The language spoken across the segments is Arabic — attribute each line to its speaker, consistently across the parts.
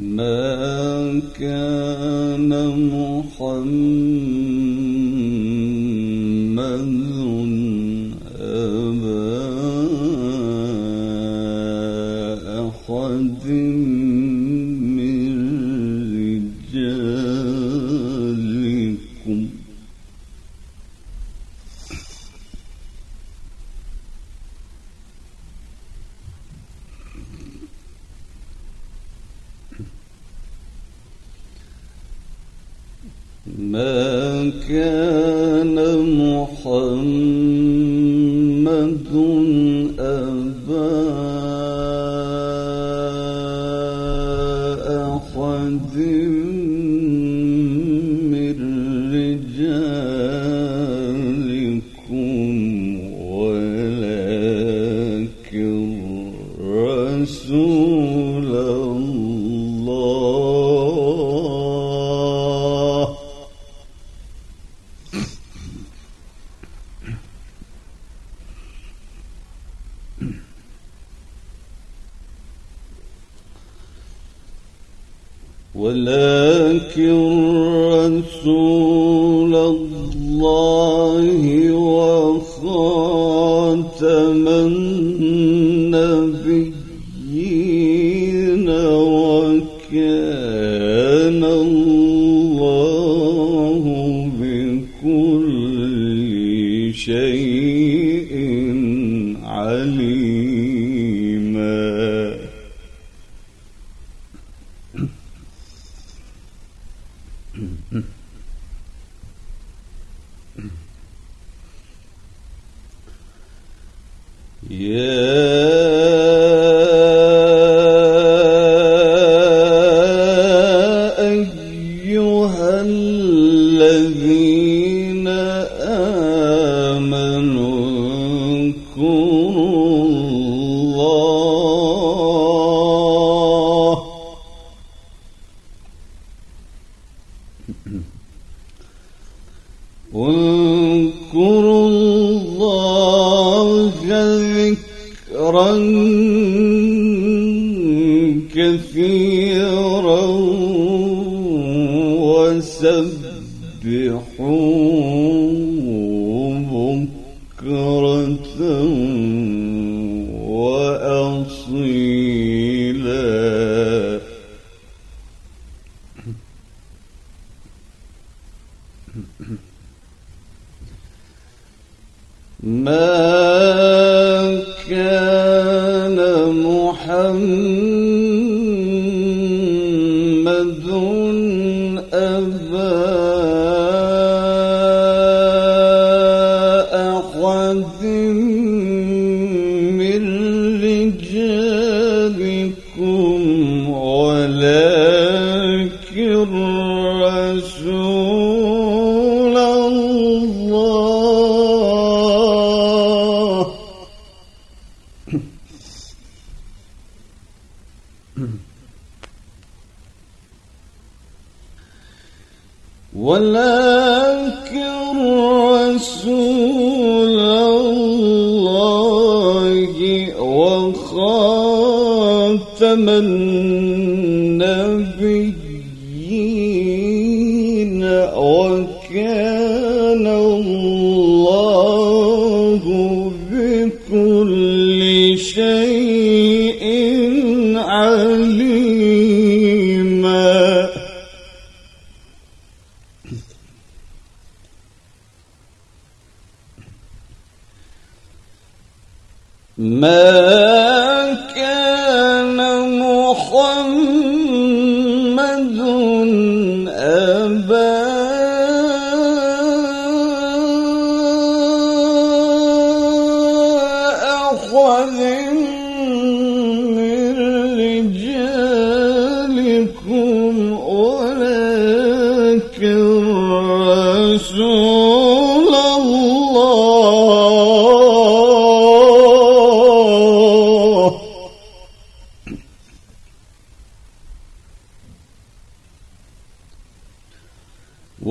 Speaker 1: ما كان ما كان محمد أبا أحد ولكن رسول الله وخاتم النبيين وكان الله بكل شيء عليما الذين آمنوا اذكروا الله واذكروا الله ذكرا كثيرا. وسبحوا ولكن رسول الله وخاتم النبيين وكان الله بكل شيء كان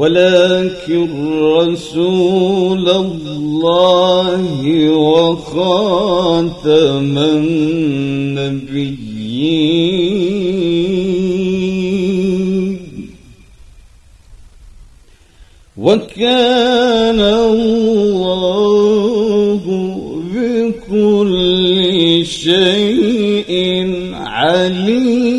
Speaker 1: ولكن رسول الله وخاتم النبيين. وكان الله بكل شيء عليما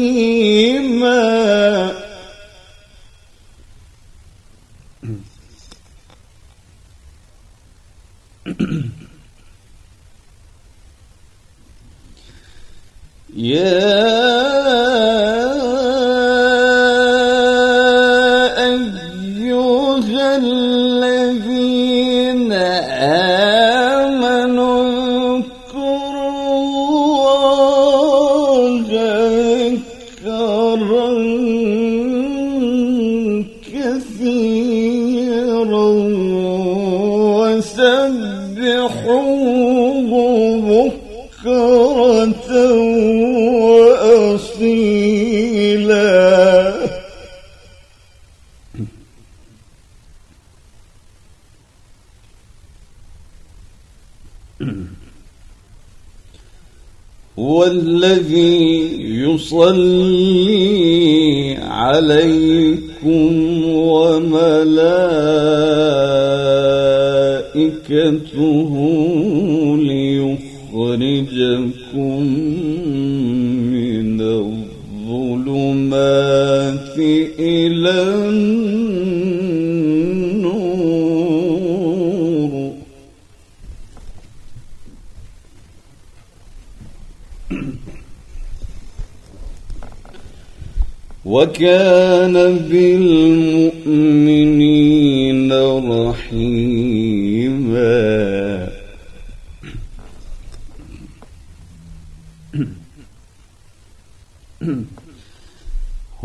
Speaker 1: يا أيها الذين آمنوا اذكروا الله ذكرا كثيرا وسبحوه بكرة. هو الذي يصلي عليكم وملائكته وكان بالمؤمنين رحيما.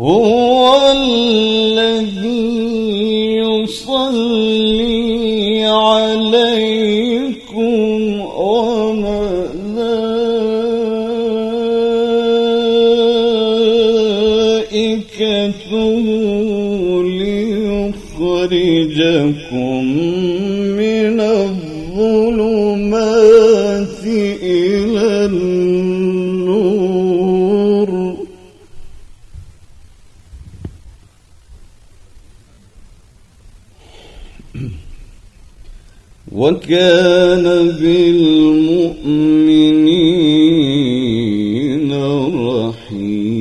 Speaker 1: هو وكان بالمؤمنين رحيما.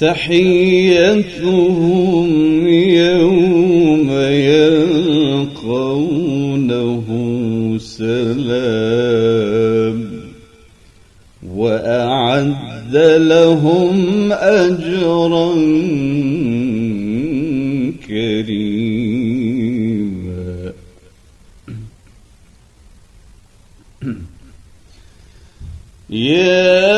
Speaker 1: تحيتهم يوم يلقونه سلام. وأعد لهم أجرا كريما يا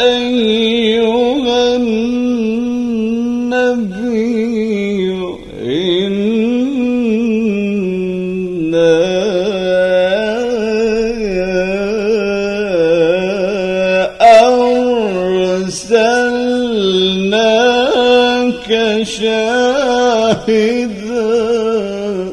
Speaker 1: أيها النبي إنا شاهدا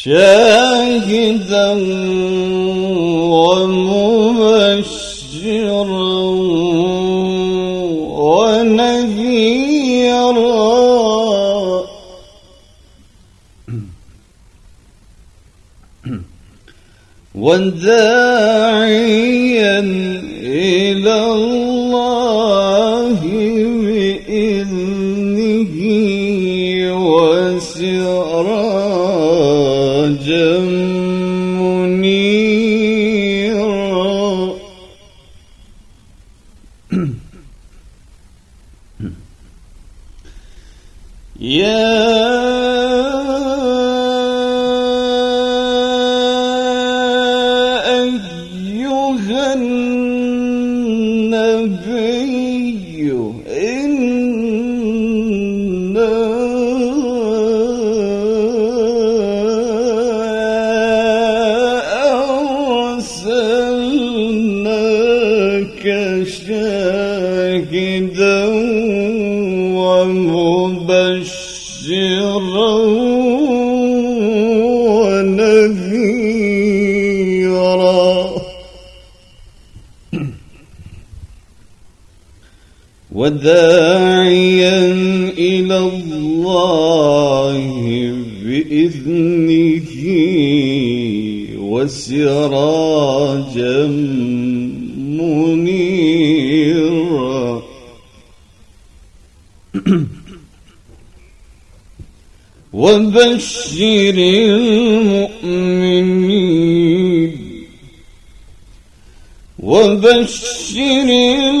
Speaker 1: شاهدا ومبشرا وداعيا إلى الله بإذنه وسراجا الغي إن وداعيا إلى الله بإذنه وسراجا منيرا. وبشر المؤمنين. وبشر المؤمنين.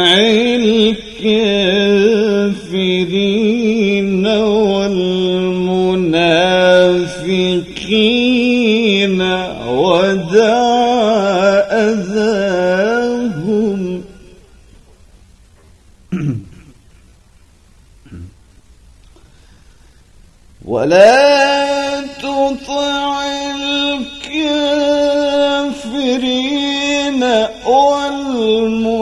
Speaker 1: والمنافقين ودع أذاهم ولا تطع الكافرين والمنافقين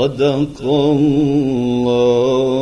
Speaker 1: صدق الله.